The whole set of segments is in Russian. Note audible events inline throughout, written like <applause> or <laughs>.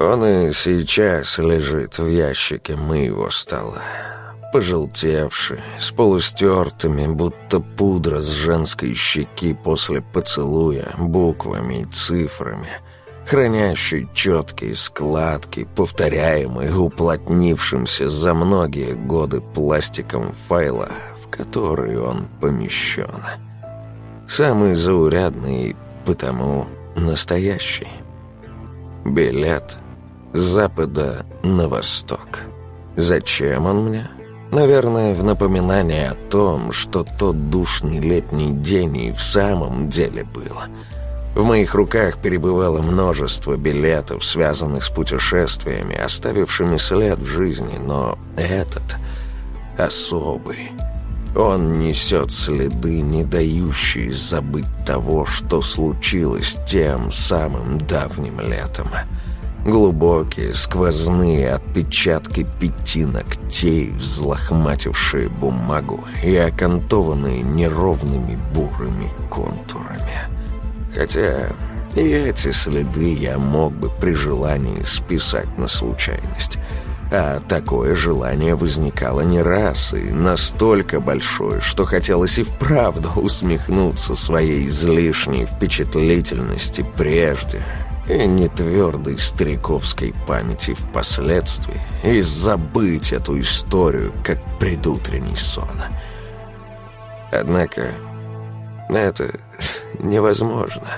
Он и сейчас лежит в ящике моего стола. Пожелтевший, с полустертыми, будто пудра с женской щеки после поцелуя, буквами и цифрами, хранящий четкие складки, повторяемые уплотнившимся за многие годы пластиком файла, в который он помещен. Самый заурядный, потому настоящий. Билет с запада на восток. Зачем он мне? Наверное, в напоминание о том, что тот душный летний день и в самом деле был. В моих руках перебывало множество билетов, связанных с путешествиями, оставившими след в жизни, но этот особый... Он несет следы, не дающие забыть того, что случилось тем самым давним летом. Глубокие, сквозные отпечатки пяти ногтей, взлохматившие бумагу и окантованные неровными бурыми контурами. Хотя и эти следы я мог бы при желании списать на случайность – а такое желание возникало не раз и настолько большое, что хотелось и вправду усмехнуться своей излишней впечатлительности прежде и нетвердой стариковской памяти впоследствии и забыть эту историю, как предутренний сон. Однако это <laughs> невозможно,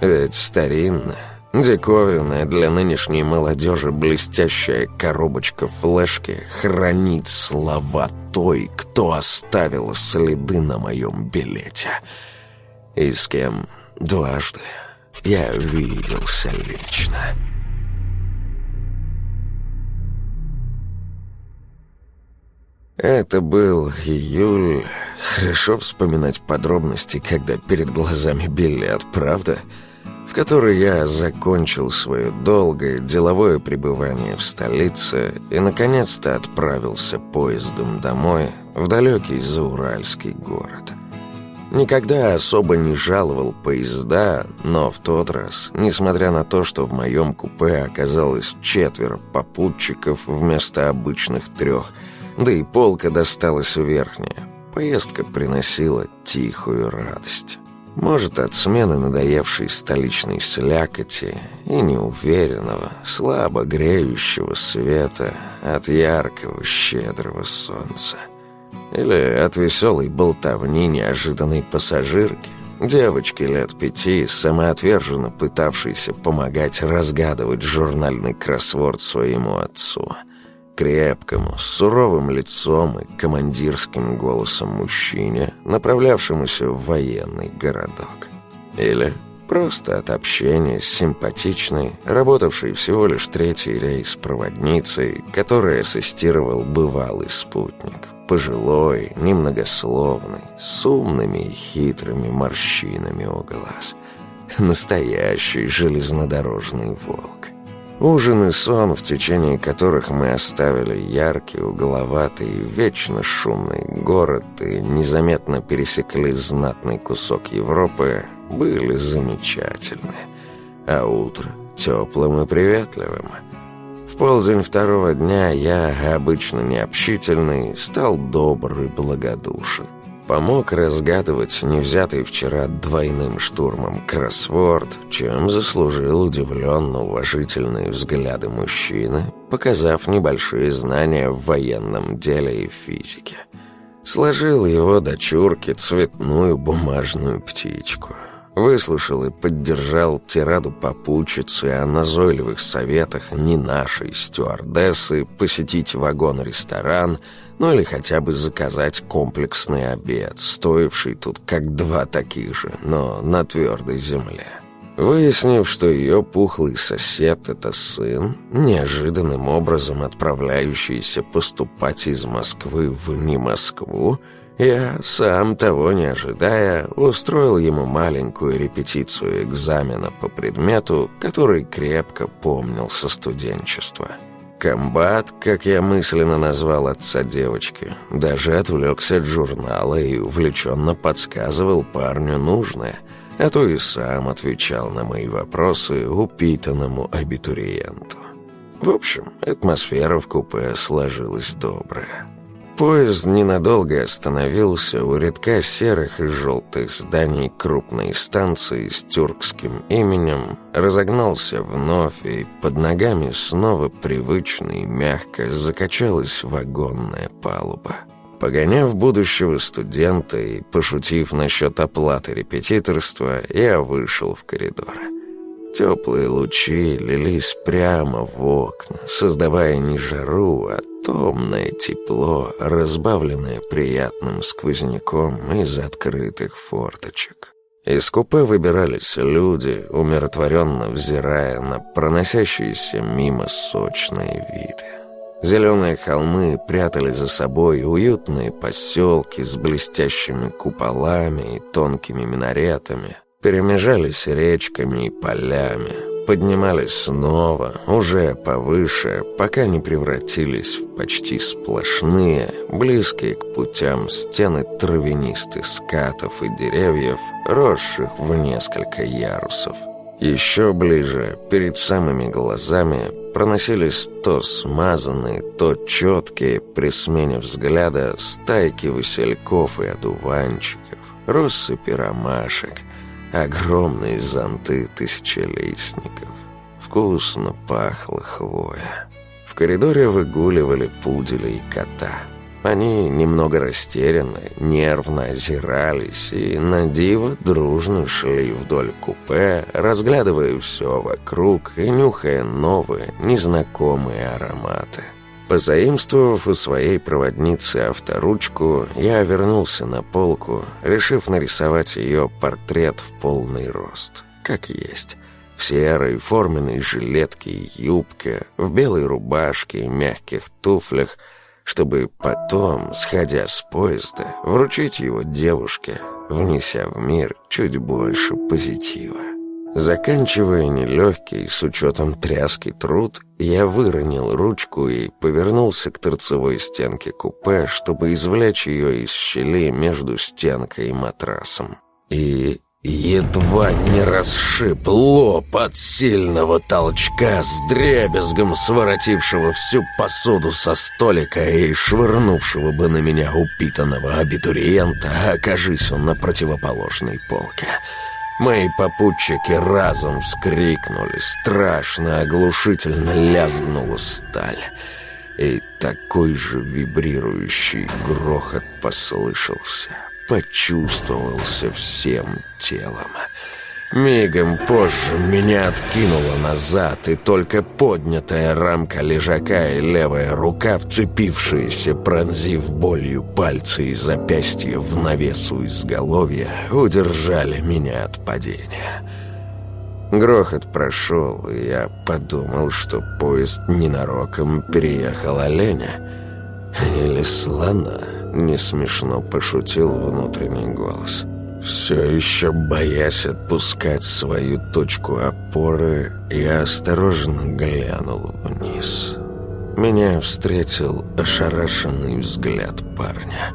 ведь старинная Диковинная для нынешней молодежи блестящая коробочка флешки хранит слова той, кто оставил следы на моем билете. И с кем дважды я виделся лично. Это был июль. Хорошо вспоминать подробности, когда перед глазами билет, правда? Правда? которой я закончил свое долгое деловое пребывание в столице и, наконец-то, отправился поездом домой в далекий зауральский город. Никогда особо не жаловал поезда, но в тот раз, несмотря на то, что в моем купе оказалось четверо попутчиков вместо обычных трех, да и полка досталась верхняя, поездка приносила тихую радость. Может, от смены надоевшей столичной слякоти и неуверенного, слабо греющего света от яркого, щедрого солнца. Или от веселой болтовни неожиданной пассажирки, девочки лет пяти, самоотверженно пытавшейся помогать разгадывать журнальный кроссворд своему отцу – крепкому, с суровым лицом и командирским голосом мужчине, направлявшемуся в военный городок. Или просто от общения с симпатичной, работавшей всего лишь третий рейс проводницей, которой ассистировал бывалый спутник, пожилой, немногословный, с умными и хитрыми морщинами у глаз. Настоящий железнодорожный волк. Ужин и сон, в течение которых мы оставили яркий, угловатый, вечно шумный город и незаметно пересекли знатный кусок Европы, были замечательны. А утро теплым и приветливым. В полдень второго дня я, обычно необщительный, стал добр и благодушен помог разгадывать невзятый вчера двойным штурмом кроссворд, чем заслужил удивленно уважительные взгляды мужчины, показав небольшие знания в военном деле и физике. Сложил его дочурке цветную бумажную птичку — Выслушал и поддержал тираду попутчицы о назойливых советах не нашей стюардессы посетить вагон-ресторан, ну или хотя бы заказать комплексный обед, стоивший тут как два таких же, но на твердой земле. Выяснив, что ее пухлый сосед — это сын, неожиданным образом отправляющийся поступать из Москвы в не Москву, я, сам того не ожидая, устроил ему маленькую репетицию экзамена по предмету, который крепко помнил со студенчества. Комбат, как я мысленно назвал отца девочки, даже отвлекся от журнала и увлеченно подсказывал парню нужное. а то и сам отвечал на мои вопросы упитанному абитуриенту. В общем, атмосфера в купе сложилась добрая. Поезд ненадолго остановился у редка серых и желтых зданий крупной станции с тюркским именем, разогнался вновь, и под ногами снова привычно и мягко закачалась вагонная палуба. Погоняв будущего студента и пошутив насчет оплаты репетиторства, я вышел в коридор. Теплые лучи лились прямо в окна, создавая не жару, а томное тепло, разбавленное приятным сквозняком из открытых форточек. Из купе выбирались люди, умиротворенно взирая на проносящиеся мимо сочные виды. Зеленые холмы прятали за собой уютные поселки с блестящими куполами и тонкими минаретами, перемежались речками и полями, поднимались снова, уже повыше, пока не превратились в почти сплошные, близкие к путям стены травянистых скатов и деревьев, росших в несколько ярусов. Еще ближе, перед самыми глазами, проносились то смазанные, то четкие при смене взгляда стайки васильков и одуванчиков, россыпи ромашек, огромные зонты тысячелистников. Вкусно пахло хвоя. В коридоре выгуливали пудели и кота — они немного растерянно, нервно озирались и на диво дружно шли вдоль купе, разглядывая все вокруг и нюхая новые, незнакомые ароматы. Позаимствовав у своей проводницы авторучку, я вернулся на полку, решив нарисовать ее портрет в полный рост, как есть. В серой форменной жилетке и юбке, в белой рубашке и мягких туфлях – чтобы потом, сходя с поезда, вручить его девушке, внеся в мир чуть больше позитива. Заканчивая нелегкий, с учетом тряски труд, я выронил ручку и повернулся к торцевой стенке купе, чтобы извлечь ее из щели между стенкой и матрасом. И Едва не расшиб лоб от сильного толчка с дребезгом, своротившего всю посуду со столика и швырнувшего бы на меня упитанного абитуриента, окажись он на противоположной полке. Мои попутчики разом вскрикнули, страшно оглушительно лязгнула сталь. И такой же вибрирующий грохот послышался почувствовался всем телом. Мигом позже меня откинуло назад, и только поднятая рамка лежака и левая рука, вцепившиеся, пронзив болью пальцы и запястья в навесу изголовья, удержали меня от падения. Грохот прошел, и я подумал, что поезд ненароком переехал оленя или слона. Не смешно пошутил внутренний голос. Все еще боясь отпускать свою точку опоры, я осторожно глянул вниз. Меня встретил ошарашенный взгляд парня.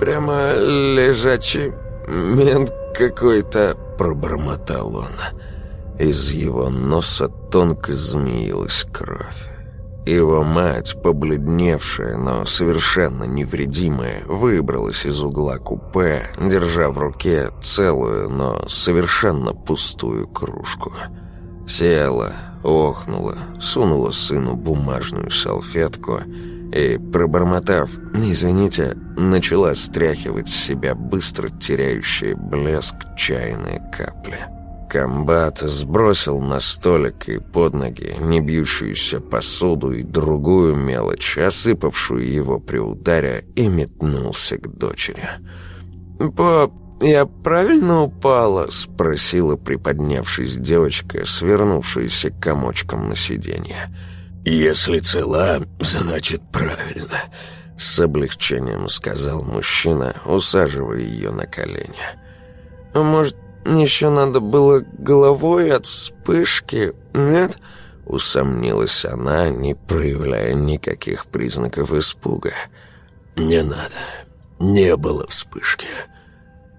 «Прямо лежачий мент какой-то», — пробормотал он. Из его носа тонко змеилась кровь. Его мать, побледневшая, но совершенно невредимая, выбралась из угла купе, держа в руке целую, но совершенно пустую кружку. Села, охнула, сунула сыну бумажную салфетку и, пробормотав «извините», начала стряхивать с себя быстро теряющие блеск чайные капли. Комбат сбросил на столик и под ноги небьющуюся посуду и другую мелочь, осыпавшую его при ударе, и метнулся к дочери. «Пап, я правильно упала?» — спросила приподнявшись девочка, свернувшаяся комочком на сиденье. «Если цела, значит правильно», — с облегчением сказал мужчина, усаживая ее на колени. «А может, еще надо было головой от вспышки, нет?» Усомнилась она, не проявляя никаких признаков испуга. «Не надо. Не было вспышки.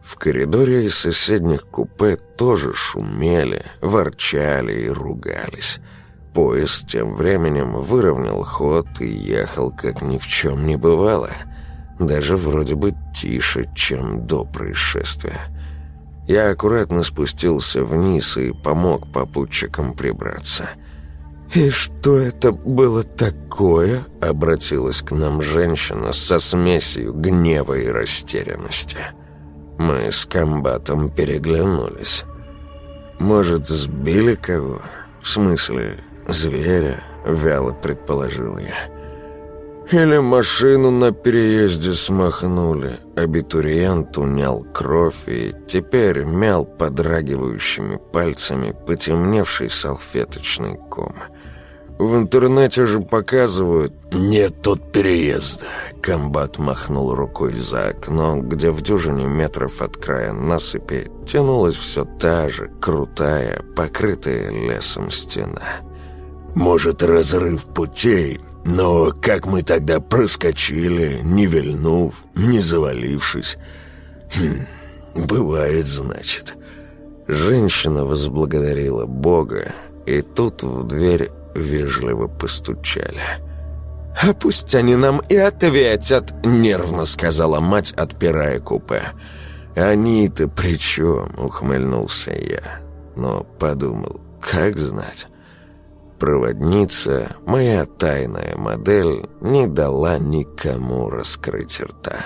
В коридоре из соседних купе тоже шумели, ворчали и ругались. Поезд тем временем выровнял ход и ехал, как ни в чем не бывало. Даже вроде бы тише, чем до происшествия. Я аккуратно спустился вниз и помог попутчикам прибраться. «И что это было такое?» — обратилась к нам женщина со смесью гнева и растерянности. Мы с комбатом переглянулись. «Может, сбили кого? В смысле, зверя?» — вяло предположил я. «Или машину на переезде смахнули». Абитуриент унял кровь и теперь мял подрагивающими пальцами потемневший салфеточный ком. В интернете же показывают «Нет тут переезда». Комбат махнул рукой за окно, где в дюжине метров от края насыпи тянулась все та же крутая, покрытая лесом стена. «Может, разрыв путей, но как мы тогда проскочили, не вильнув, не завалившись? Хм, бывает, значит». Женщина возблагодарила Бога, и тут в дверь вежливо постучали. «А пусть они нам и ответят», — нервно сказала мать, отпирая купе. «Они-то при чем?» — ухмыльнулся я. Но подумал, как знать. Проводница, моя тайная модель, не дала никому раскрыть рта.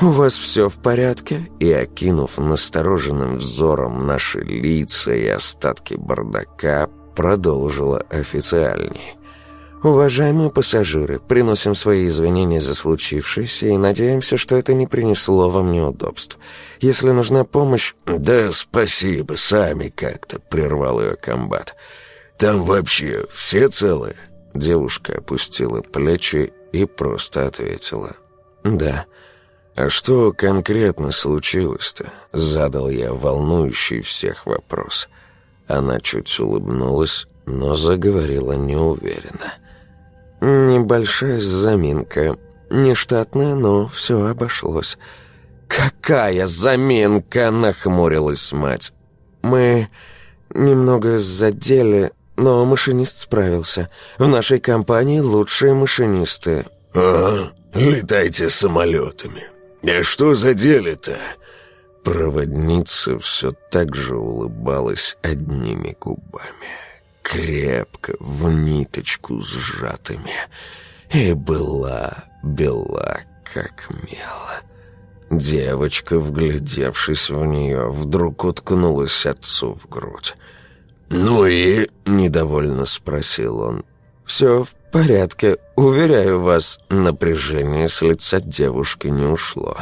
«У вас все в порядке?» И, окинув настороженным взором наши лица и остатки бардака, продолжила официальней. «Уважаемые пассажиры, приносим свои извинения за случившееся и надеемся, что это не принесло вам неудобств. Если нужна помощь...» «Да спасибо, сами как-то», — прервал ее комбат. «Там вообще все целы?» Девушка опустила плечи и просто ответила. «Да». «А что конкретно случилось-то?» — задал я волнующий всех вопрос. Она чуть улыбнулась, но заговорила неуверенно. «Небольшая заминка. Нештатная, но все обошлось». «Какая заминка?» — нахмурилась мать. «Мы немного задели, но машинист справился. В нашей компании лучшие машинисты». «Ага, летайте самолетами. А что задели-то?» Проводница все так же улыбалась одними губами, крепко, в ниточку сжатыми, и была бела, как мел. Девочка, вглядевшись в нее, вдруг уткнулась отцу в грудь. «Ну и?» — недовольно спросил он. «Все в порядке, уверяю вас, напряжение с лица девушки не ушло».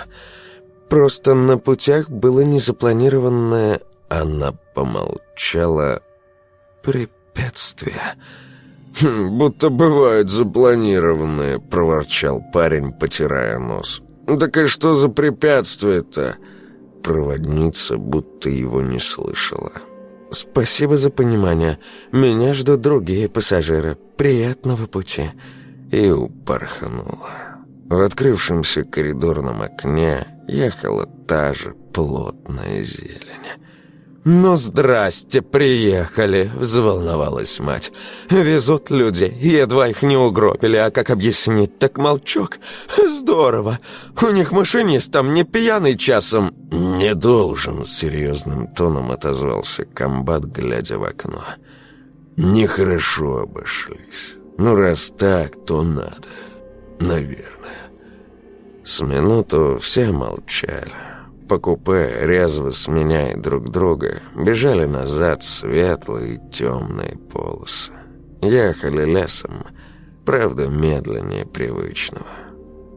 Просто на путях было незапланированное... Она помолчала. Препятствие. «Хм, «Будто бывают запланированные», — проворчал парень, потирая нос. «Так и что за препятствие-то?» Проводница будто его не слышала. «Спасибо за понимание. Меня ждут другие пассажиры. Приятного пути». И упорхнула. В открывшемся коридорном окне ехала та же плотная зелень. «Ну, здрасте, приехали!» — взволновалась мать. «Везут люди, едва их не угробили, а как объяснить, так молчок. Здорово! У них машинист там не пьяный часом?» «Не должен», — серьезным тоном отозвался комбат, глядя в окно. «Нехорошо обошлись. Ну, раз так, то надо. Наверное». С минуту все молчали. По купе, резво сменяя друг друга, бежали назад светлые темные полосы. Ехали лесом, правда, медленнее привычного.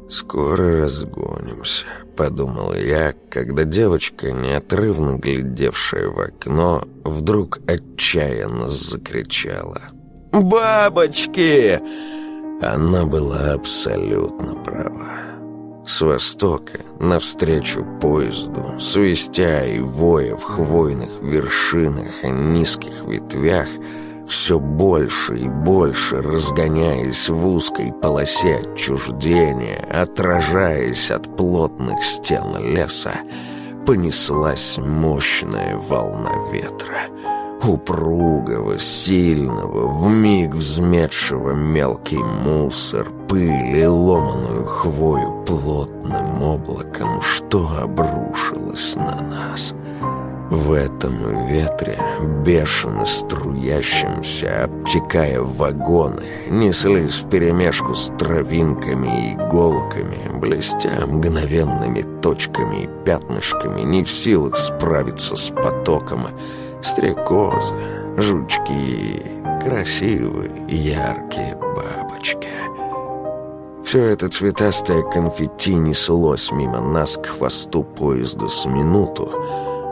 «Скоро разгонимся», — подумал я, когда девочка, неотрывно глядевшая в окно, вдруг отчаянно закричала. «Бабочки!» Она была абсолютно права. С востока, навстречу поезду, свистя и воя в хвойных вершинах и низких ветвях, все больше и больше разгоняясь в узкой полосе отчуждения, отражаясь от плотных стен леса, понеслась мощная волна ветра. Упругого, сильного, вмиг взметшего мелкий мусор, пыль и ломаную хвою плотным облаком, что обрушилось на нас — в этом ветре, бешено струящимся, обтекая вагоны, неслись вперемешку с травинками и иголками, блестя мгновенными точками и пятнышками, не в силах справиться с потоком, стрекозы, жучки, красивые, яркие бабочки. Все это цветастое конфетти неслось мимо нас к хвосту поезда с минуту,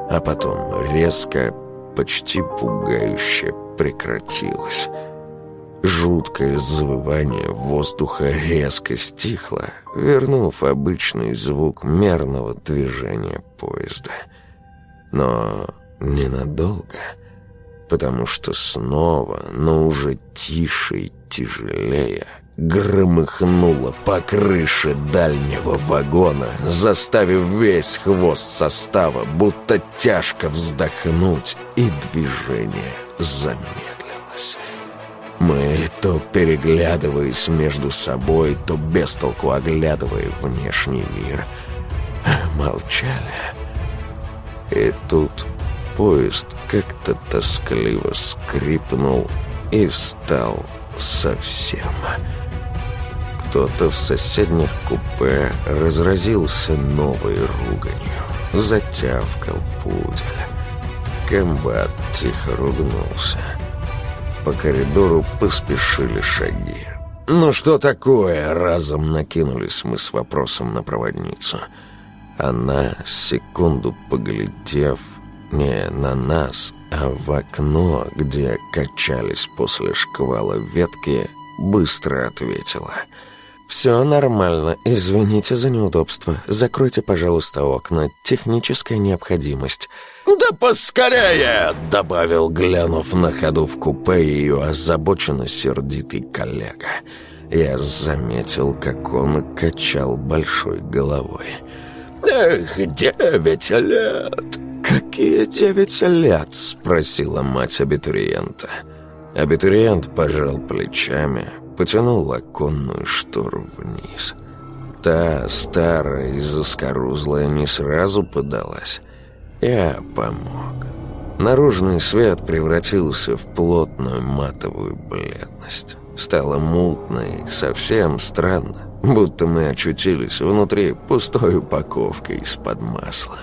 а потом резко, почти пугающе прекратилось. Жуткое завывание воздуха резко стихло, вернув обычный звук мерного движения поезда. Но ненадолго, потому что снова, но уже тише и тяжелее, громыхнуло по крыше дальнего вагона, заставив весь хвост состава будто тяжко вздохнуть, и движение замедлилось. Мы, то переглядываясь между собой, то бестолку оглядывая внешний мир, молчали. И тут поезд как-то тоскливо скрипнул и встал совсем. Кто-то в соседних купе разразился новой руганью. Затявкал пудель. Комбат тихо ругнулся. По коридору поспешили шаги. «Ну что такое?» — разом накинулись мы с вопросом на проводницу. Она, секунду поглядев, не на нас, а в окно, где качались после шквала ветки, быстро ответила — «Все нормально. Извините за неудобство. Закройте, пожалуйста, окна. Техническая необходимость». «Да поскорее!» — добавил, глянув на ходу в купе ее озабоченно сердитый коллега. Я заметил, как он качал большой головой. «Эх, девять лет!» «Какие девять лет?» — спросила мать абитуриента. Абитуриент пожал плечами, потянул оконную штору вниз. Та, старая и заскорузлая, не сразу подалась. Я помог. Наружный свет превратился в плотную матовую бледность. Стало мутно и совсем странно, будто мы очутились внутри пустой упаковки из-под масла.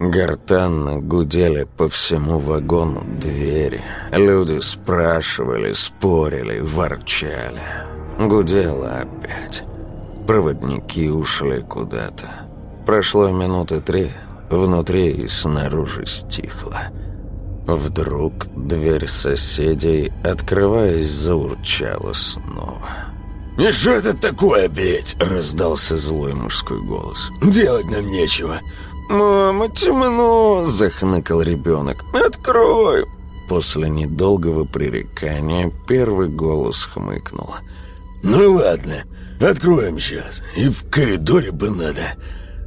Гортанно гудели по всему вагону двери. Люди спрашивали, спорили, ворчали. Гудело опять. Проводники ушли куда-то. Прошло минуты три, внутри и снаружи стихло. Вдруг дверь соседей, открываясь, заурчала снова. «И что это такое, блядь?» — раздался злой мужской голос. «Делать нам нечего. «Мама, темно!» — захныкал ребенок. «Открой!» После недолгого пререкания первый голос хмыкнул. «Ну ладно, откроем сейчас. И в коридоре бы надо».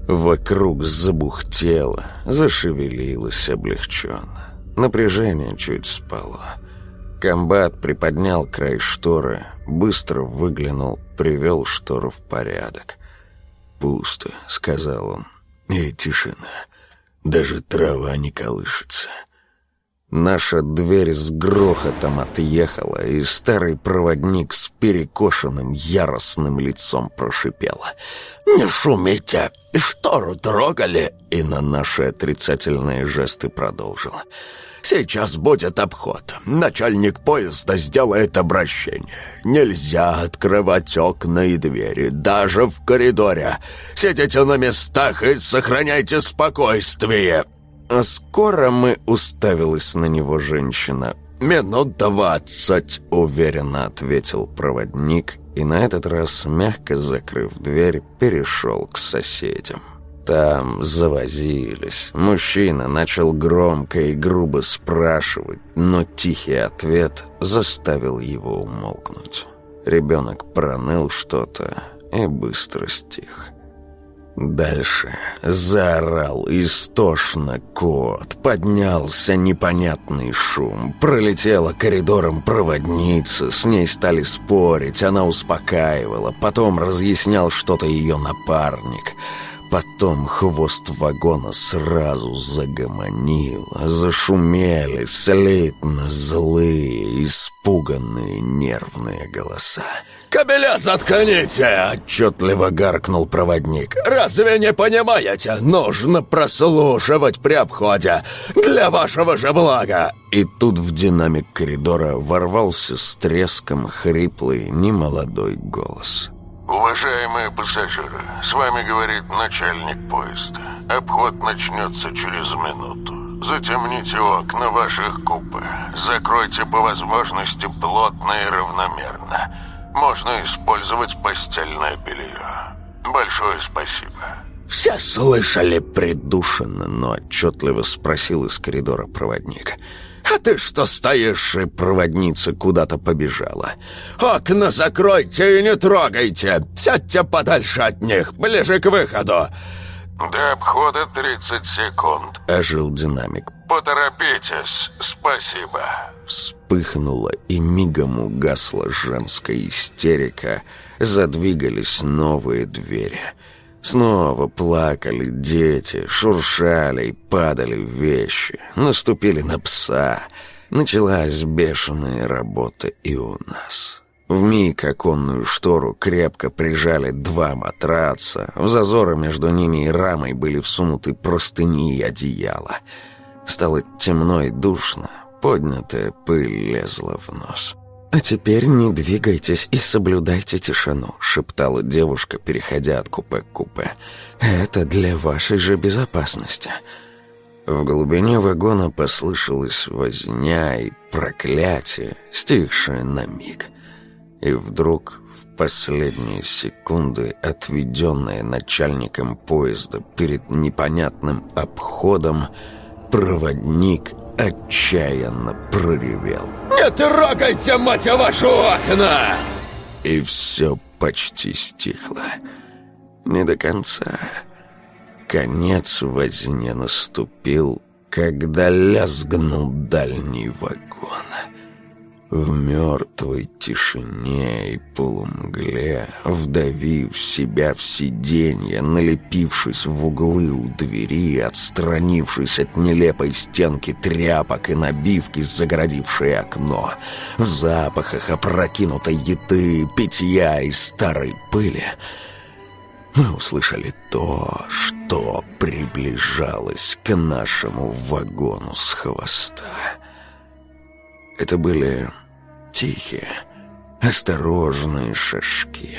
Вокруг забухтело, зашевелилось облегченно. Напряжение чуть спало. Комбат приподнял край шторы, быстро выглянул, привел штору в порядок. «Пусто», — сказал он. И тишина. Даже трава не колышется. Наша дверь с грохотом отъехала, и старый проводник с перекошенным яростным лицом прошипел. «Не шумите! Штору трогали!» И на наши отрицательные жесты продолжил. Сейчас будет обход. Начальник поезда сделает обращение. Нельзя открывать окна и двери, даже в коридоре. Сидите на местах и сохраняйте спокойствие». А скоро мы уставилась на него женщина. «Минут двадцать», — уверенно ответил проводник, и на этот раз, мягко закрыв дверь, перешел к соседям. Там завозились. Мужчина начал громко и грубо спрашивать, но тихий ответ заставил его умолкнуть. Ребенок проныл что-то и быстро стих. Дальше заорал истошно кот, поднялся непонятный шум, пролетела коридором проводница, с ней стали спорить, она успокаивала, потом разъяснял что-то ее напарник — Потом хвост вагона сразу загомонил, зашумели слитно злые, испуганные нервные голоса. «Кабеля заткните!» — отчетливо гаркнул проводник. «Разве не понимаете? Нужно прослушивать при обходе. Для вашего же блага!» И тут в динамик коридора ворвался с треском хриплый, немолодой голос. «Уважаемые пассажиры, с вами говорит начальник поезда. Обход начнется через минуту. Затемните окна ваших купе. Закройте по возможности плотно и равномерно. Можно использовать постельное белье. Большое спасибо». «Все слышали?» — придушенно, но отчетливо спросил из коридора проводник. «А ты что стоишь?» И проводница куда-то побежала. «Окна закройте и не трогайте! Сядьте подальше от них, ближе к выходу!» «До обхода 30 секунд», — ожил динамик. «Поторопитесь, спасибо». Вспыхнула и мигом угасла женская истерика. Задвигались новые двери — Снова плакали дети, шуршали и падали вещи, наступили на пса. Началась бешеная работа и у нас. Вмиг оконную штору крепко прижали два матраца, в зазоры между ними и рамой были всунуты простыни и одеяла. Стало темно и душно, поднятая пыль лезла в нос. «А теперь не двигайтесь и соблюдайте тишину», — шептала девушка, переходя от купе к купе. «Это для вашей же безопасности». В глубине вагона послышалась возня и проклятие, стихшее на миг. И вдруг, в последние секунды, отведенные начальником поезда перед непонятным обходом, проводник отчаянно проревел. «Не трогайте, мать вашу, окна!» И все почти стихло. Не до конца. Конец возне наступил, когда лязгнул дальний вагон. В мертвой тишине и полумгле, вдавив себя в сиденье, налепившись в углы у двери, отстранившись от нелепой стенки тряпок и набивки, загородившей окно, в запахах опрокинутой еды, питья и старой пыли, мы услышали то, что приближалось к нашему вагону с хвоста. Это были тихие, осторожные шажки.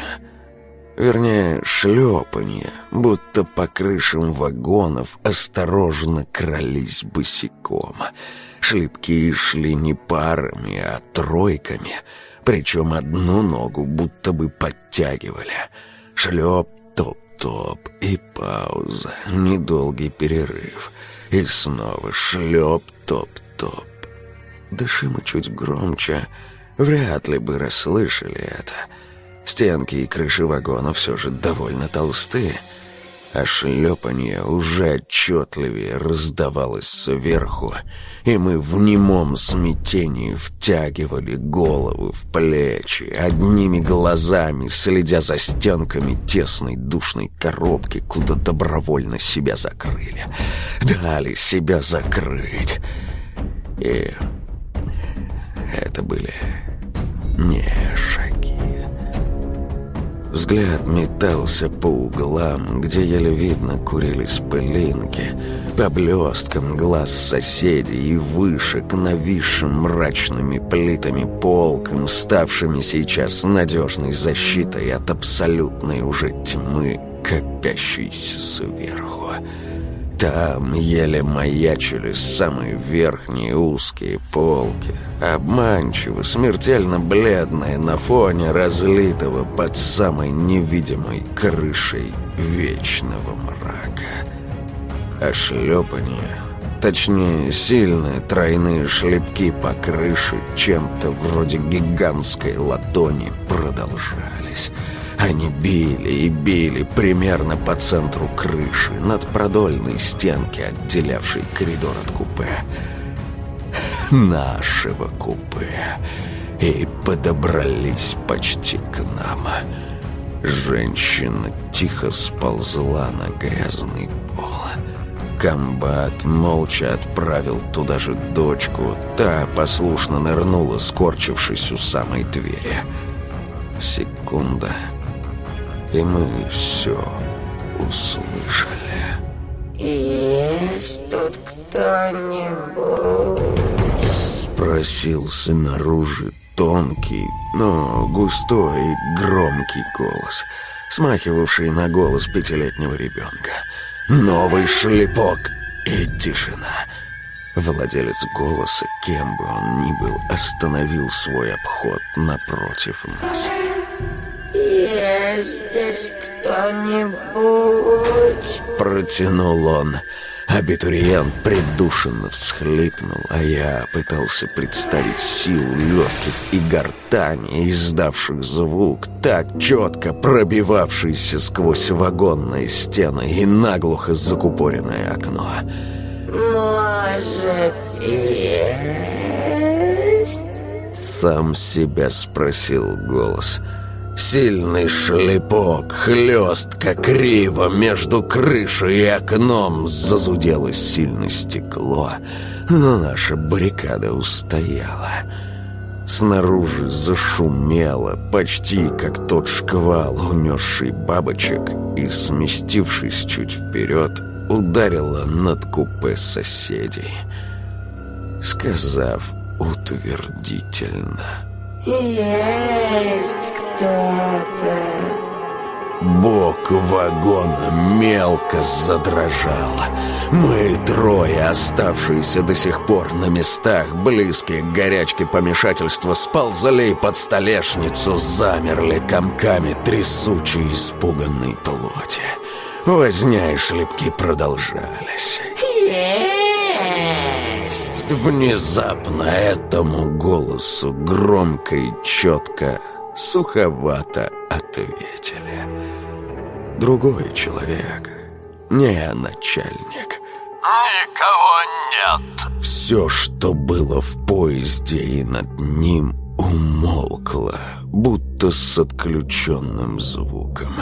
Вернее, шлепанье, будто по крышам вагонов осторожно крались босиком. Шлепки шли не парами, а тройками, причем одну ногу будто бы подтягивали. Шлеп, топ-топ и пауза, недолгий перерыв. И снова шлеп, топ-топ. Дыши мы чуть громче, вряд ли бы расслышали это. Стенки и крыши вагона все же довольно толстые, а шлепанье уже отчетливее раздавалось сверху, и мы в немом смятении втягивали головы в плечи, одними глазами следя за стенками тесной душной коробки, куда добровольно себя закрыли. Дали себя закрыть. И были не шаги. Взгляд метался по углам, где еле видно курились пылинки, по блесткам глаз соседей и выше к нависшим мрачными плитами полкам, ставшими сейчас надежной защитой от абсолютной уже тьмы, копящейся сверху. Там еле маячили самые верхние узкие полки, обманчиво, смертельно бледные на фоне разлитого под самой невидимой крышей вечного мрака. А шлепанье, точнее сильные тройные шлепки по крыше чем-то вроде гигантской ладони продолжались — Они били и били примерно по центру крыши, над продольной стенки, отделявшей коридор от купе. Нашего купе. И подобрались почти к нам. Женщина тихо сползла на грязный пол. Комбат молча отправил туда же дочку. Та послушно нырнула, скорчившись у самой двери. Секунда, и мы все услышали. «Есть тут кто-нибудь?» Спросил снаружи тонкий, но густой и громкий голос, смахивавший на голос пятилетнего ребенка. Новый шлепок и тишина. Владелец голоса, кем бы он ни был, остановил свой обход напротив нас. «Есть здесь кто-нибудь?» Протянул он. Абитуриент придушенно всхлипнул, а я пытался представить силу легких и гортани, издавших звук, так четко пробивавшийся сквозь вагонные стены и наглухо закупоренное окно. «Может, есть?» Сам себя спросил голос — Сильный шлепок, хлестко, криво между крышей и окном зазуделось сильно стекло, но наша баррикада устояла. Снаружи зашумело, почти как тот шквал, унесший бабочек, и, сместившись чуть вперед, ударила над купе соседей, сказав утвердительно «Есть кто-то!» Бок вагона мелко задрожал. Мы трое, оставшиеся до сих пор на местах, близкие к горячке помешательства, сползали под столешницу, замерли комками трясучей испуганной плоти. Возня и шлепки продолжались. «Есть!» Внезапно этому голосу громко и четко, суховато ответили. Другой человек, не начальник. «Никого нет!» Все, что было в поезде и над ним, умолкло, будто с отключенным звуком.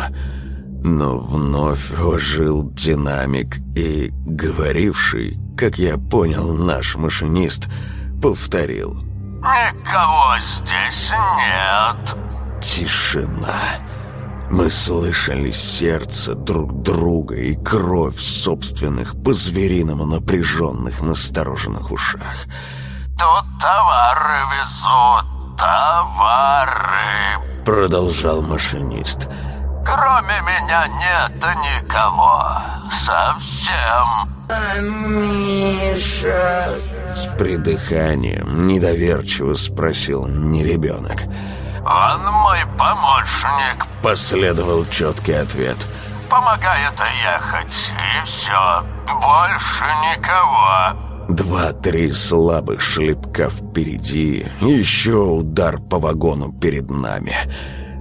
Но вновь ожил динамик, и говоривший, как я понял, наш машинист, повторил «Никого здесь нет!» Тишина. Мы слышали сердце друг друга и кровь собственных по-звериному напряженных, настороженных ушах. «Тут товары везут, товары!» Продолжал машинист. «Кроме меня нет никого, совсем!» «А Миша?» С придыханием недоверчиво спросил не ребенок. «Он мой помощник, Последовал четкий ответ. помогает ехать, и все, больше никого!» Два-три слабых шлепка впереди, еще удар по вагону перед нами.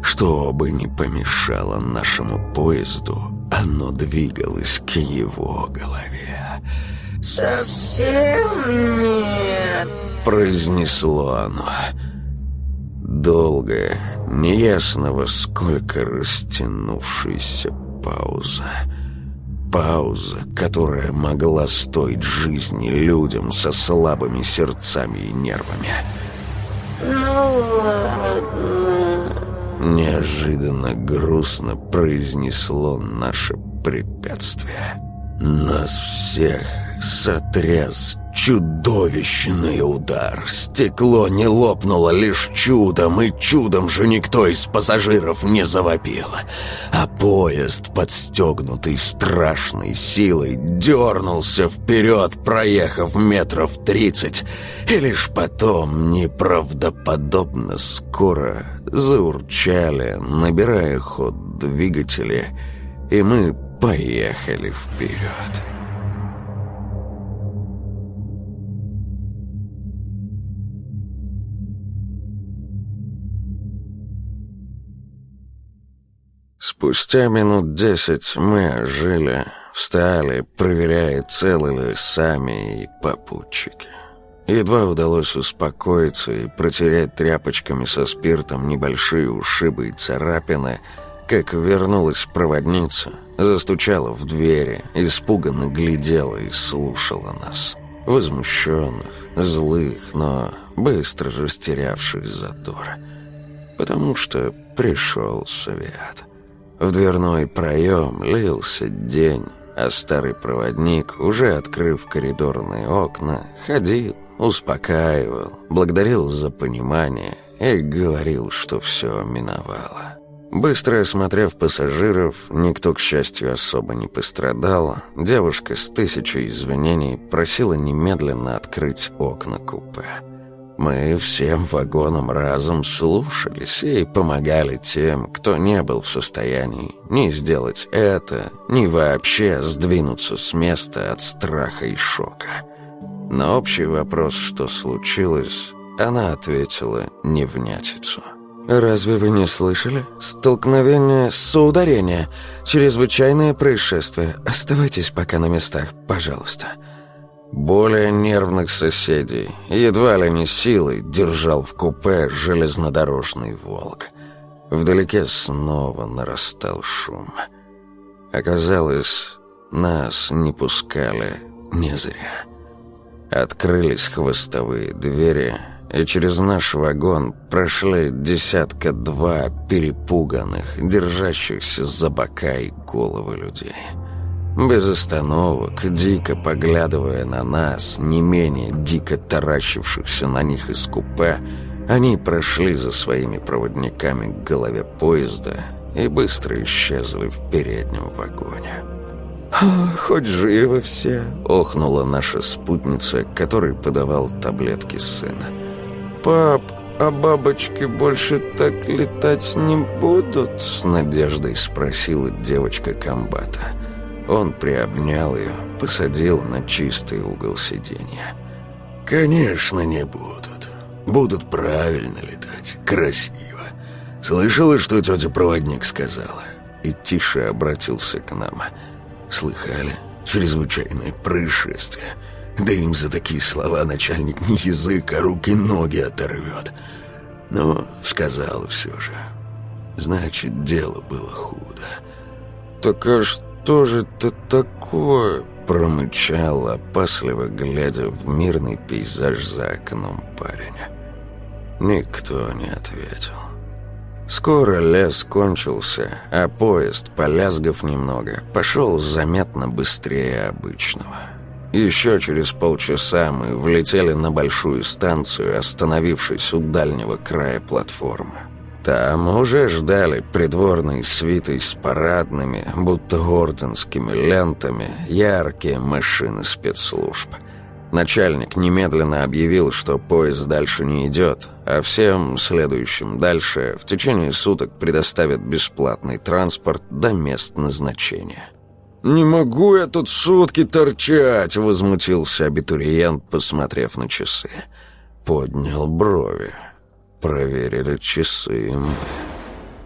Что бы ни помешало нашему поезду, оно двигалось к его голове. «Совсем нет?» Произнесло оно. Долгая, неясного сколько растянувшаяся пауза. Пауза, которая могла стоить жизни людям со слабыми сердцами и нервами. «Ну ладно». Неожиданно грустно произнесло наше препятствие. Нас всех сотряс чудовищный удар. Стекло не лопнуло лишь чудом, и чудом же никто из пассажиров не завопил. А поезд, подстегнутый страшной силой, дернулся вперед, проехав метров тридцать, и лишь потом неправдоподобно скоро заурчали, набирая ход двигатели, и мы поехали вперед. Спустя минут десять мы ожили, встали, проверяя, целы ли сами и попутчики. Едва удалось успокоиться и протереть тряпочками со спиртом небольшие ушибы и царапины, как вернулась проводница, застучала в двери, испуганно глядела и слушала нас. Возмущенных, злых, но быстро растерявших задор. Потому что пришел свет. В дверной проем лился день, а старый проводник, уже открыв коридорные окна, ходил, успокаивал, благодарил за понимание и говорил, что все миновало. Быстро осмотрев пассажиров, никто, к счастью, особо не пострадал. Девушка с тысячей извинений просила немедленно открыть окна купе. Мы всем вагоном разом слушались и помогали тем, кто не был в состоянии ни сделать это, ни вообще сдвинуться с места от страха и шока. На общий вопрос, что случилось, она ответила невнятицу. «Разве вы не слышали? Столкновение, соударение, чрезвычайное происшествие. Оставайтесь пока на местах, пожалуйста». Более нервных соседей, едва ли не силой, держал в купе железнодорожный волк. Вдалеке снова нарастал шум. Оказалось, нас не пускали не зря. Открылись хвостовые двери, и через наш вагон прошли десятка-два перепуганных, держащихся за бока и головы людей. Без остановок, дико поглядывая на нас, не менее дико таращившихся на них из купе, они прошли за своими проводниками к голове поезда и быстро исчезли в переднем вагоне. «Хоть живы все!» — охнула наша спутница, которой подавал таблетки сына. «Пап, а бабочки больше так летать не будут?» — с надеждой спросила девочка комбата. Он приобнял ее, посадил на чистый угол сиденья. «Конечно не будут. Будут правильно летать, красиво. Слышала, что тетя-проводник сказала?» И тише обратился к нам — Слыхали? Чрезвычайное происшествие. Да им за такие слова начальник не язык, а руки-ноги оторвет. Но сказал все же. Значит, дело было худо. «Так а что же это такое?» Промычал, опасливо глядя в мирный пейзаж за окном парень. Никто не ответил. Скоро лес кончился, а поезд, полязгав немного, пошел заметно быстрее обычного. Еще через полчаса мы влетели на большую станцию, остановившись у дальнего края платформы. Там уже ждали придворные свиты с парадными, будто орденскими лентами, яркие машины спецслужб – Начальник немедленно объявил, что поезд дальше не идет, а всем следующим дальше в течение суток предоставят бесплатный транспорт до мест назначения. «Не могу я тут сутки торчать!» — возмутился абитуриент, посмотрев на часы. Поднял брови. Проверили часы мы.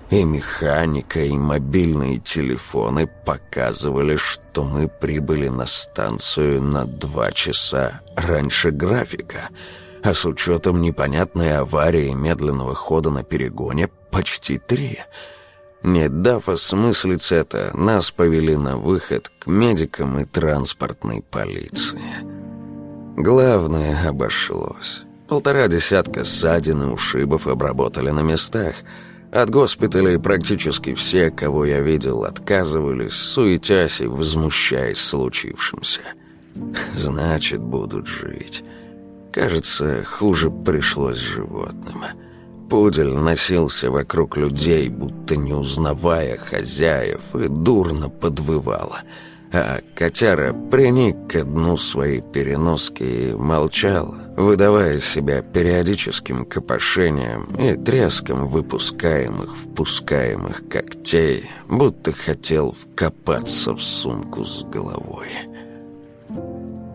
И механика, и мобильные телефоны показывали, что мы прибыли на станцию на два часа раньше графика, а с учетом непонятной аварии медленного хода на перегоне почти три. Не дав осмыслить это, нас повели на выход к медикам и транспортной полиции. Главное обошлось. Полтора десятка ссадин и ушибов обработали на местах – от госпиталей практически все, кого я видел, отказывались, суетясь и возмущаясь случившимся. Значит, будут жить. Кажется, хуже пришлось животным. Пудель носился вокруг людей, будто не узнавая хозяев, и дурно подвывал — а котяра приник к дну своей переноски и молчал, выдавая себя периодическим копошением и треском выпускаемых, впускаемых когтей, будто хотел вкопаться в сумку с головой.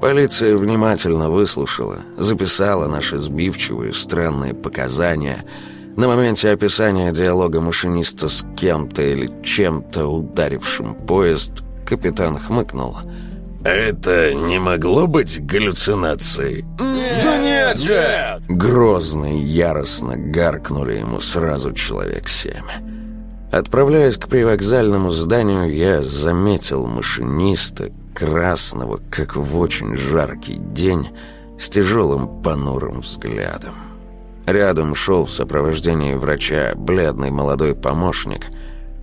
Полиция внимательно выслушала, записала наши сбивчивые странные показания На моменте описания диалога машиниста с кем-то или чем-то ударившим поезд, капитан хмыкнул. «Это не могло быть галлюцинацией?» Нет, «Да нет, нет!» Грозно и яростно гаркнули ему сразу человек семь. Отправляясь к привокзальному зданию, я заметил машиниста, красного, как в очень жаркий день, с тяжелым понурым взглядом. Рядом шел в сопровождении врача бледный молодой помощник,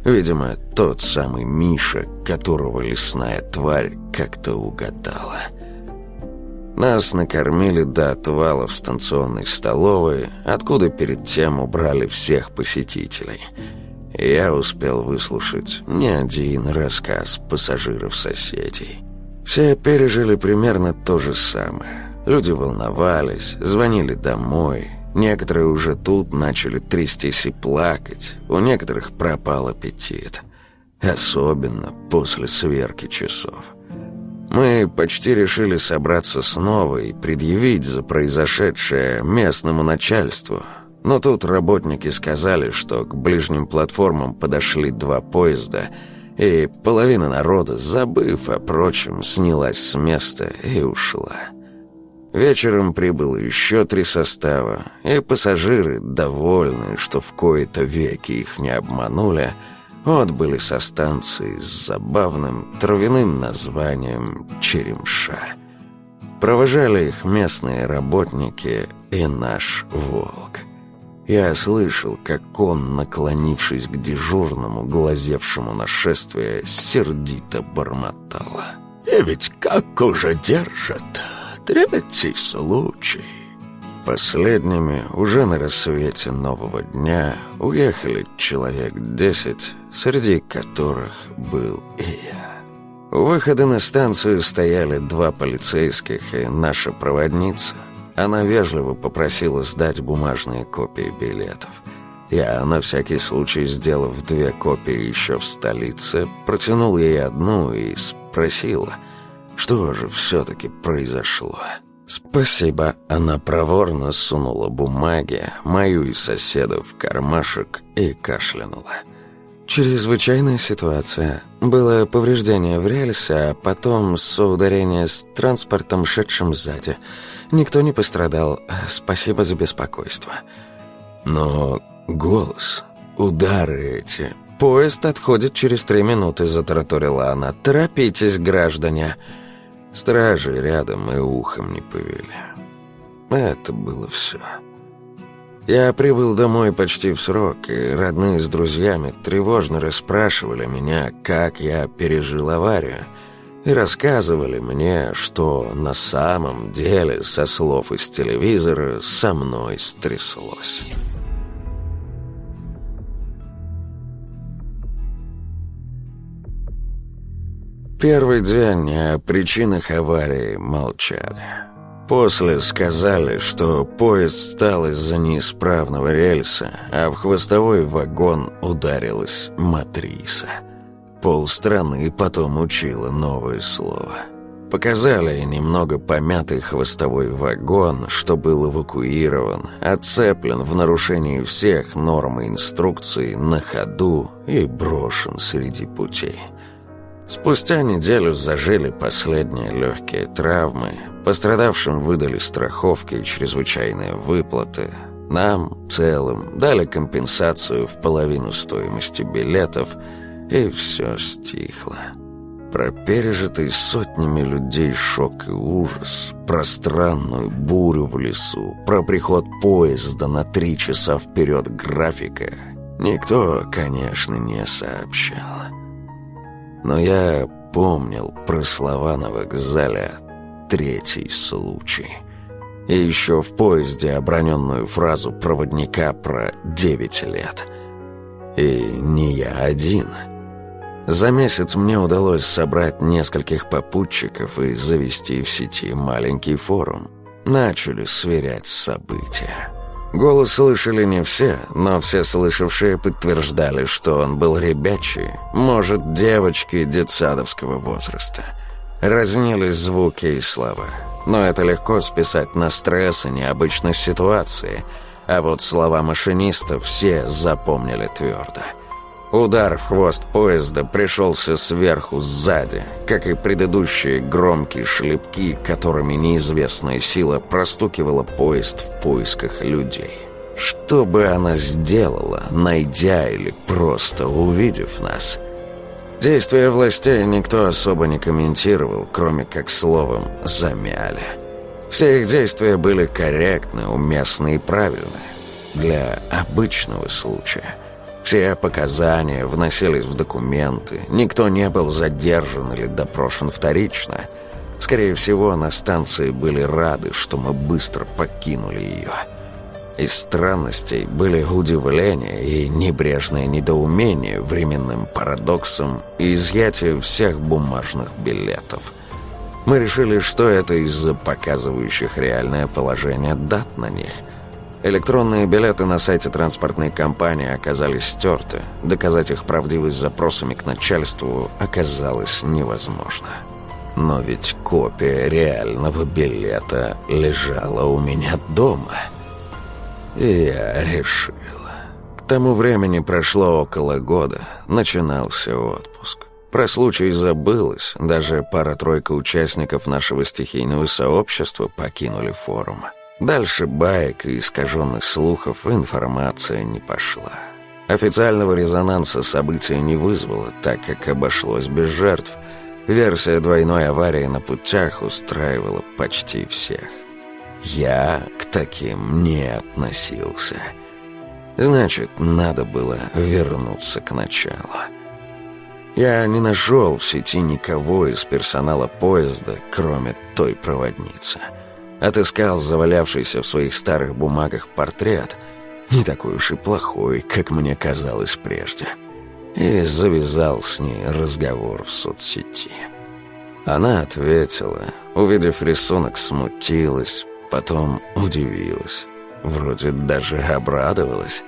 видимо, тот самый Миша, которого лесная тварь как-то угадала. Нас накормили до отвала в станционной столовой, откуда перед тем убрали всех посетителей – я успел выслушать не один рассказ пассажиров-соседей. Все пережили примерно то же самое. Люди волновались, звонили домой. Некоторые уже тут начали трястись и плакать. У некоторых пропал аппетит. Особенно после сверки часов. Мы почти решили собраться снова и предъявить за произошедшее местному начальству – но тут работники сказали, что к ближним платформам подошли два поезда, и половина народа, забыв о прочем, снялась с места и ушла. Вечером прибыло еще три состава, и пассажиры, довольные, что в кои-то веки их не обманули, отбыли со станции с забавным травяным названием «Черемша». Провожали их местные работники и наш «Волк». Я слышал, как он, наклонившись к дежурному, глазевшему на шествие, сердито бормотал. «И ведь как уже держат! Третий случай!» Последними, уже на рассвете нового дня, уехали человек десять, среди которых был и я. У выхода на станцию стояли два полицейских и наша проводница — она вежливо попросила сдать бумажные копии билетов. Я, на всякий случай, сделав две копии еще в столице, протянул ей одну и спросила, что же все-таки произошло. «Спасибо». Она проворно сунула бумаги, мою и соседа в кармашек и кашлянула. Чрезвычайная ситуация. Было повреждение в рельсе, а потом соударение с транспортом, шедшим сзади – Никто не пострадал. Спасибо за беспокойство. Но голос, удары эти... «Поезд отходит через три минуты», — затараторила она. «Торопитесь, граждане!» Стражи рядом и ухом не повели. Это было все. Я прибыл домой почти в срок, и родные с друзьями тревожно расспрашивали меня, как я пережил аварию и рассказывали мне, что на самом деле, со слов из телевизора, со мной стряслось. Первый день о причинах аварии молчали. После сказали, что поезд встал из-за неисправного рельса, а в хвостовой вагон ударилась матриса – Полстраны потом учила новое слово. Показали немного помятый хвостовой вагон, что был эвакуирован, отцеплен в нарушении всех норм и инструкций на ходу и брошен среди путей. Спустя неделю зажили последние легкие травмы, пострадавшим выдали страховки и чрезвычайные выплаты. Нам, целым, дали компенсацию в половину стоимости билетов – и все стихло. Про пережитый сотнями людей шок и ужас, про странную бурю в лесу, про приход поезда на три часа вперед графика никто, конечно, не сообщал. Но я помнил про слова на вокзале «третий случай». И еще в поезде оброненную фразу проводника про девять лет. И не я один — за месяц мне удалось собрать нескольких попутчиков и завести в сети маленький форум. Начали сверять события. Голос слышали не все, но все слышавшие подтверждали, что он был ребячий, может, девочки детсадовского возраста. Разнились звуки и слова. Но это легко списать на стресс и необычность ситуации. А вот слова машиниста все запомнили твердо. Удар в хвост поезда пришелся сверху сзади, как и предыдущие громкие шлепки, которыми неизвестная сила простукивала поезд в поисках людей. Что бы она сделала, найдя или просто увидев нас? Действия властей никто особо не комментировал, кроме как словом «замяли». Все их действия были корректны, уместны и правильны. Для обычного случая. Все показания вносились в документы, никто не был задержан или допрошен вторично. Скорее всего, на станции были рады, что мы быстро покинули ее. Из странностей были удивление и небрежное недоумение временным парадоксом и изъятие всех бумажных билетов. Мы решили, что это из-за показывающих реальное положение дат на них. Электронные билеты на сайте транспортной компании оказались стерты. Доказать их правдивость запросами к начальству оказалось невозможно. Но ведь копия реального билета лежала у меня дома – и я решила. К тому времени прошло около года, начинался отпуск. Про случай забылось, даже пара-тройка участников нашего стихийного сообщества покинули форум. Дальше баек и искаженных слухов информация не пошла. Официального резонанса события не вызвало, так как обошлось без жертв. Версия двойной аварии на путях устраивала почти всех. Я к таким не относился. Значит, надо было вернуться к началу. Я не нашел в сети никого из персонала поезда, кроме той проводницы. Отыскал завалявшийся в своих старых бумагах портрет, не такой уж и плохой, как мне казалось прежде, и завязал с ней разговор в соцсети. Она ответила, увидев рисунок, смутилась, Потом удивилась. Вроде даже обрадовалась.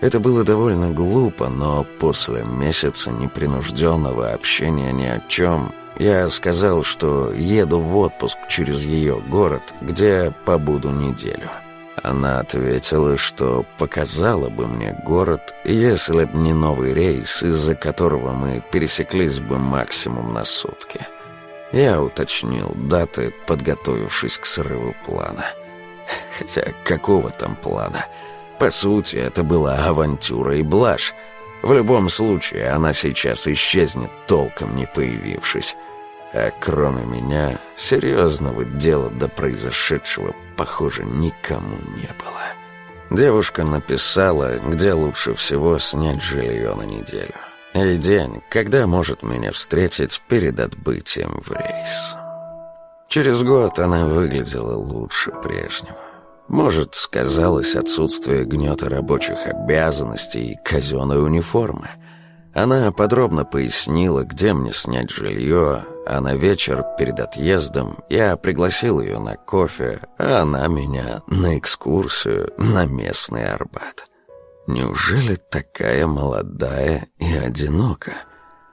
Это было довольно глупо, но после месяца непринужденного общения ни о чем, я сказал, что еду в отпуск через ее город, где побуду неделю. Она ответила, что показала бы мне город, если б не новый рейс, из-за которого мы пересеклись бы максимум на сутки. Я уточнил даты, подготовившись к срыву плана. Хотя какого там плана? По сути, это была авантюра и блажь. В любом случае, она сейчас исчезнет, толком не появившись. А кроме меня, серьезного дела до произошедшего, похоже, никому не было. Девушка написала, где лучше всего снять жилье на неделю и день, когда может меня встретить перед отбытием в рейс. Через год она выглядела лучше прежнего. Может, сказалось отсутствие гнета рабочих обязанностей и казенной униформы. Она подробно пояснила, где мне снять жилье, а на вечер перед отъездом я пригласил ее на кофе, а она меня на экскурсию на местный Арбат. Неужели такая молодая и одинока?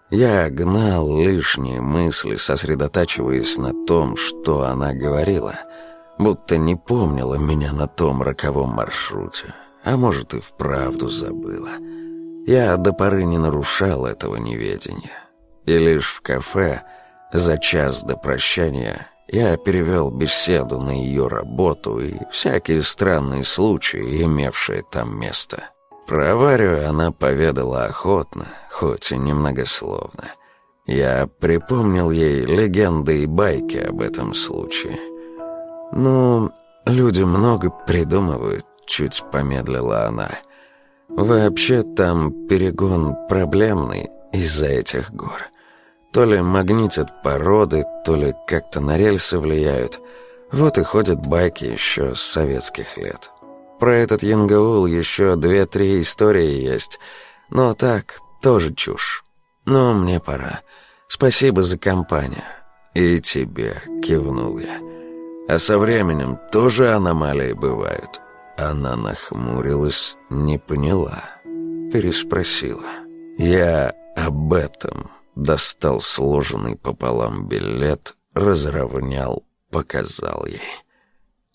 Я гнал лишние мысли, сосредотачиваясь на том, что она говорила, будто не помнила меня на том роковом маршруте, а может и вправду забыла. Я до поры не нарушал этого неведения. И лишь в кафе, за час до прощания, я перевел беседу на ее работу и всякие странные случаи, имевшие там место. Про аварию она поведала охотно, хоть и немногословно. Я припомнил ей легенды и байки об этом случае. «Ну, люди много придумывают», — чуть помедлила она. «Вообще там перегон проблемный из-за этих гор. То ли магнитят породы, то ли как-то на рельсы влияют. Вот и ходят байки еще с советских лет». Про этот Янгаул еще две-три истории есть. Но так, тоже чушь. Но мне пора. Спасибо за компанию. И тебе, кивнул я. А со временем тоже аномалии бывают. Она нахмурилась, не поняла. Переспросила. Я об этом достал сложенный пополам билет, разровнял, показал ей.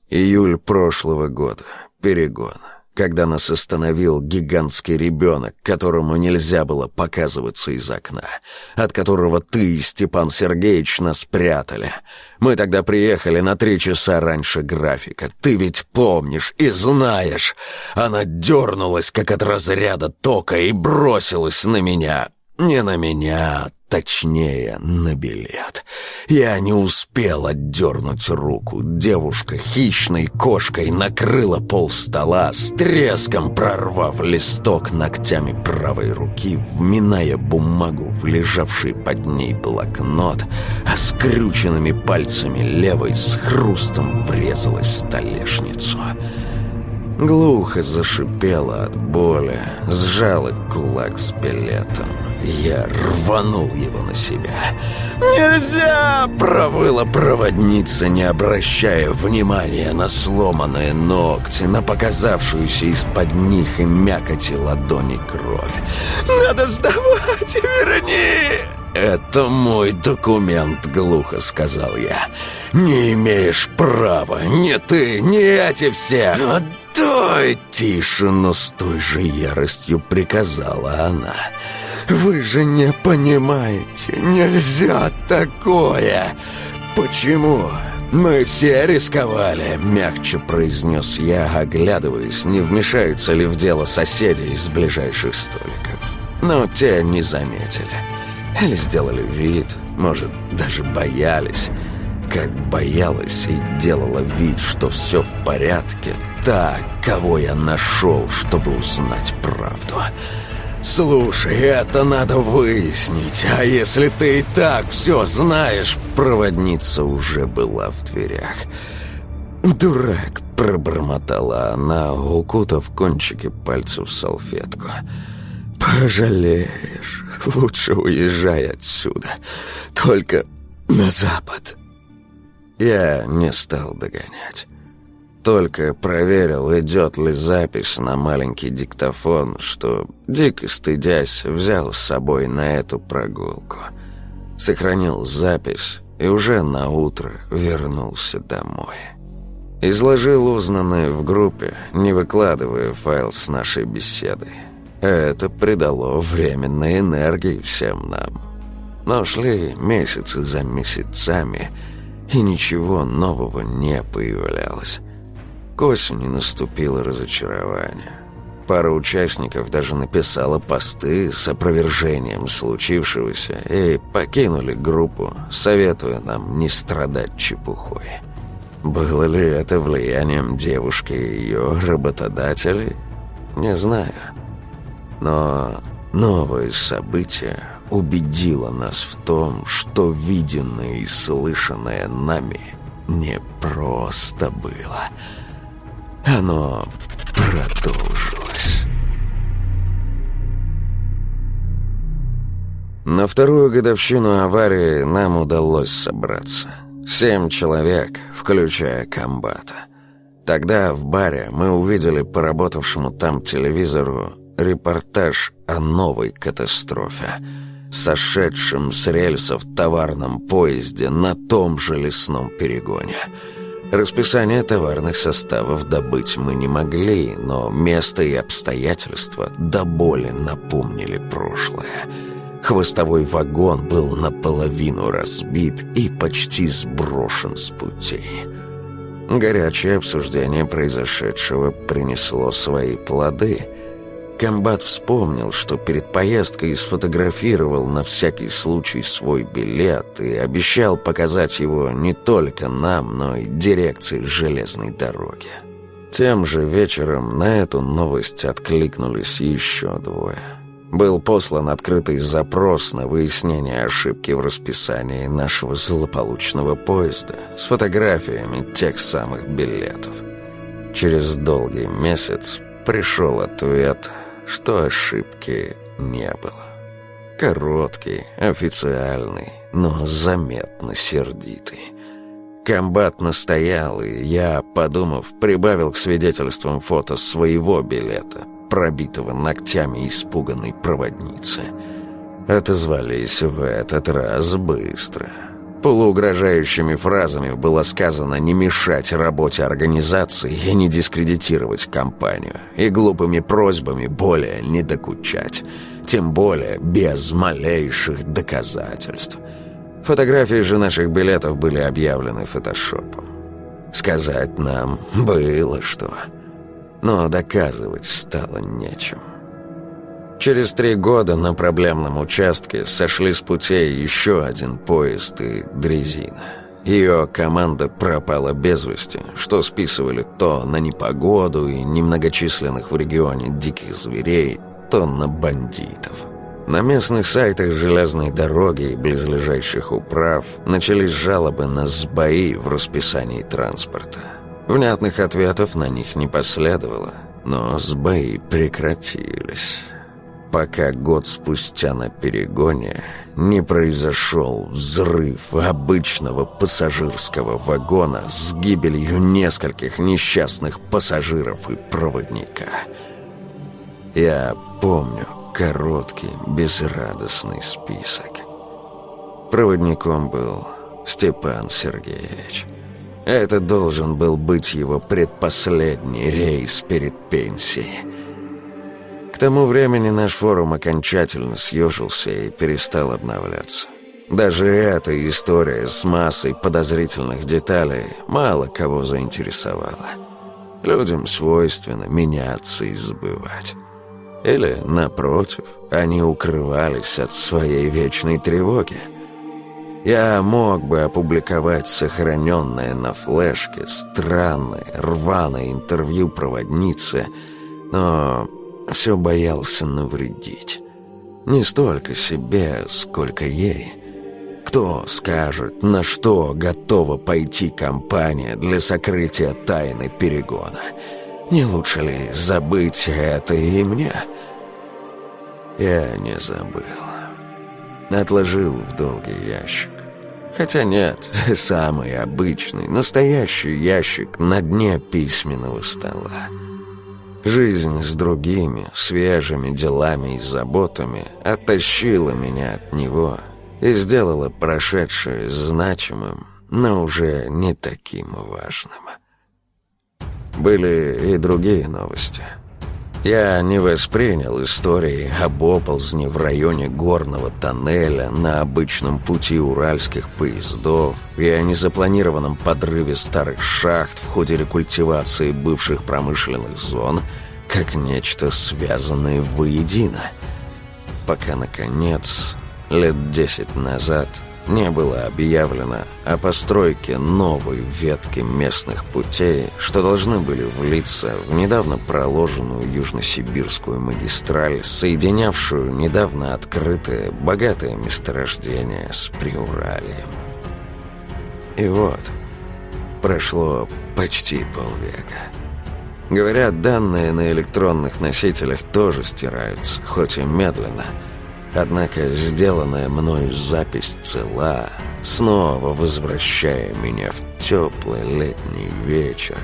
Июль прошлого года. Перегон когда нас остановил гигантский ребенок, которому нельзя было показываться из окна, от которого ты и Степан Сергеевич нас спрятали. Мы тогда приехали на три часа раньше графика. Ты ведь помнишь и знаешь. Она дернулась, как от разряда тока, и бросилась на меня. Не на меня, Точнее, на билет. Я не успел отдернуть руку. Девушка хищной кошкой накрыла пол стола, с треском прорвав листок ногтями правой руки, вминая бумагу в лежавший под ней блокнот, а скрюченными пальцами левой с хрустом врезалась в столешницу. Глухо зашипела от боли, сжала кулак с билетом. Я рванул его на себя. «Нельзя!» — провыла проводница, не обращая внимания на сломанные ногти, на показавшуюся из-под них и мякоти ладони кровь. «Надо сдавать, верни!» «Это мой документ», — глухо сказал я. «Не имеешь права, ни ты, ни эти все!» «Отдай!» — тише, но с той же яростью приказала она. «Вы же не понимаете, нельзя такое!» «Почему?» «Мы все рисковали», — мягче произнес я, оглядываясь, не вмешаются ли в дело соседи из ближайших столиков. Но те не заметили. Или сделали вид, может, даже боялись. Как боялась и делала вид, что все в порядке, та, кого я нашел, чтобы узнать правду. «Слушай, это надо выяснить, а если ты и так все знаешь...» Проводница уже была в дверях. «Дурак!» — пробормотала она, укутав кончики пальцев в салфетку. «Пожалеешь, лучше уезжай отсюда, только на запад». Я не стал догонять. Только проверил, идет ли запись на маленький диктофон, что, дико стыдясь, взял с собой на эту прогулку. Сохранил запись и уже на утро вернулся домой. Изложил узнанное в группе, не выкладывая файл с нашей беседой. Это придало временной энергии всем нам. Но шли месяцы за месяцами, и ничего нового не появлялось. К осени наступило разочарование. Пара участников даже написала посты с опровержением случившегося и покинули группу, советуя нам не страдать чепухой. Было ли это влиянием девушки и ее работодателей? Не знаю. Но новое событие убедило нас в том, что виденное и слышанное нами не просто было – оно продолжилось. На вторую годовщину аварии нам удалось собраться. Семь человек, включая комбата. Тогда в баре мы увидели по работавшему там телевизору репортаж о новой катастрофе, сошедшем с рельсов товарном поезде на том же лесном перегоне – Расписание товарных составов добыть мы не могли, но место и обстоятельства до боли напомнили прошлое. Хвостовой вагон был наполовину разбит и почти сброшен с путей. Горячее обсуждение произошедшего принесло свои плоды – Комбат вспомнил, что перед поездкой сфотографировал на всякий случай свой билет и обещал показать его не только нам, но и дирекции железной дороги. Тем же вечером на эту новость откликнулись еще двое. Был послан открытый запрос на выяснение ошибки в расписании нашего злополучного поезда с фотографиями тех самых билетов. Через долгий месяц пришел ответ – что ошибки не было. Короткий, официальный, но заметно сердитый. Комбат настоял, и я, подумав, прибавил к свидетельствам фото своего билета, пробитого ногтями испуганной проводницы. Отозвались в этот раз быстро. Полуугрожающими фразами было сказано не мешать работе организации и не дискредитировать компанию, и глупыми просьбами более не докучать, тем более без малейших доказательств. Фотографии же наших билетов были объявлены фотошопом. Сказать нам было что, но доказывать стало нечем. Через три года на проблемном участке сошли с путей еще один поезд и дрезина. Ее команда пропала без вести, что списывали то на непогоду и немногочисленных в регионе диких зверей, то на бандитов. На местных сайтах железной дороги и близлежащих управ начались жалобы на сбои в расписании транспорта. Внятных ответов на них не последовало, но сбои прекратились пока год спустя на перегоне не произошел взрыв обычного пассажирского вагона с гибелью нескольких несчастных пассажиров и проводника. Я помню короткий, безрадостный список. Проводником был Степан Сергеевич. Это должен был быть его предпоследний рейс перед пенсией тому времени наш форум окончательно съежился и перестал обновляться. Даже эта история с массой подозрительных деталей мало кого заинтересовала. Людям свойственно меняться и забывать. Или, напротив, они укрывались от своей вечной тревоги. Я мог бы опубликовать сохраненное на флешке странное, рваное интервью проводницы, но все боялся навредить. Не столько себе, сколько ей. Кто скажет, на что готова пойти компания для сокрытия тайны перегона? Не лучше ли забыть это и мне? Я не забыл. Отложил в долгий ящик. Хотя нет, <laughs> самый обычный, настоящий ящик на дне письменного стола. Жизнь с другими, свежими делами и заботами оттащила меня от него и сделала прошедшее значимым, но уже не таким важным. Были и другие новости. Я не воспринял истории об оползне в районе горного тоннеля на обычном пути уральских поездов и о незапланированном подрыве старых шахт в ходе рекультивации бывших промышленных зон как нечто связанное воедино. Пока, наконец, лет десять назад не было объявлено о постройке новой ветки местных путей, что должны были влиться в недавно проложенную южносибирскую магистраль, соединявшую недавно открытое богатое месторождение с Приуральем. И вот, прошло почти полвека. Говорят, данные на электронных носителях тоже стираются, хоть и медленно – Однако сделанная мною запись цела, снова возвращая меня в теплый летний вечер,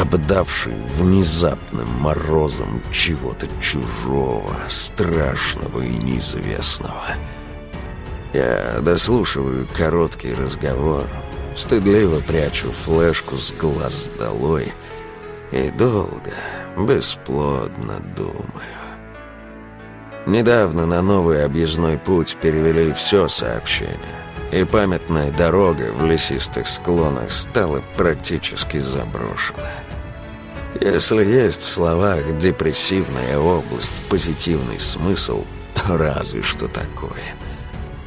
обдавший внезапным морозом чего-то чужого, страшного и неизвестного. Я дослушиваю короткий разговор, стыдливо прячу флешку с глаз долой и долго, бесплодно думаю. Недавно на новый объездной путь перевели все сообщение, и памятная дорога в лесистых склонах стала практически заброшена. Если есть в словах депрессивная область, позитивный смысл, то разве что такое.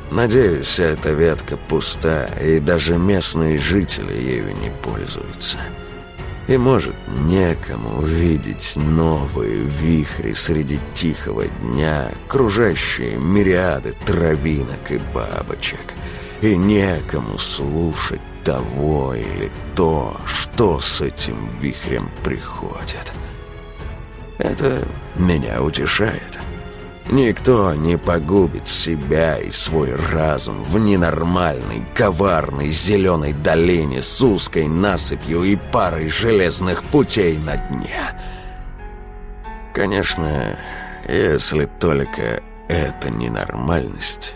Надеюсь, эта ветка пуста, и даже местные жители ею не пользуются. И, может, некому видеть новые вихри среди тихого дня, кружащие мириады травинок и бабочек. И некому слушать того или то, что с этим вихрем приходит. Это меня утешает. Никто не погубит себя и свой разум в ненормальной, коварной зеленой долине с узкой насыпью и парой железных путей на дне. Конечно, если только это ненормальность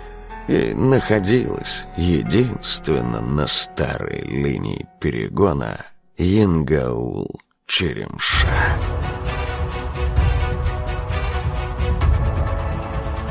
и находилась единственно на старой линии перегона Янгаул-Черемша.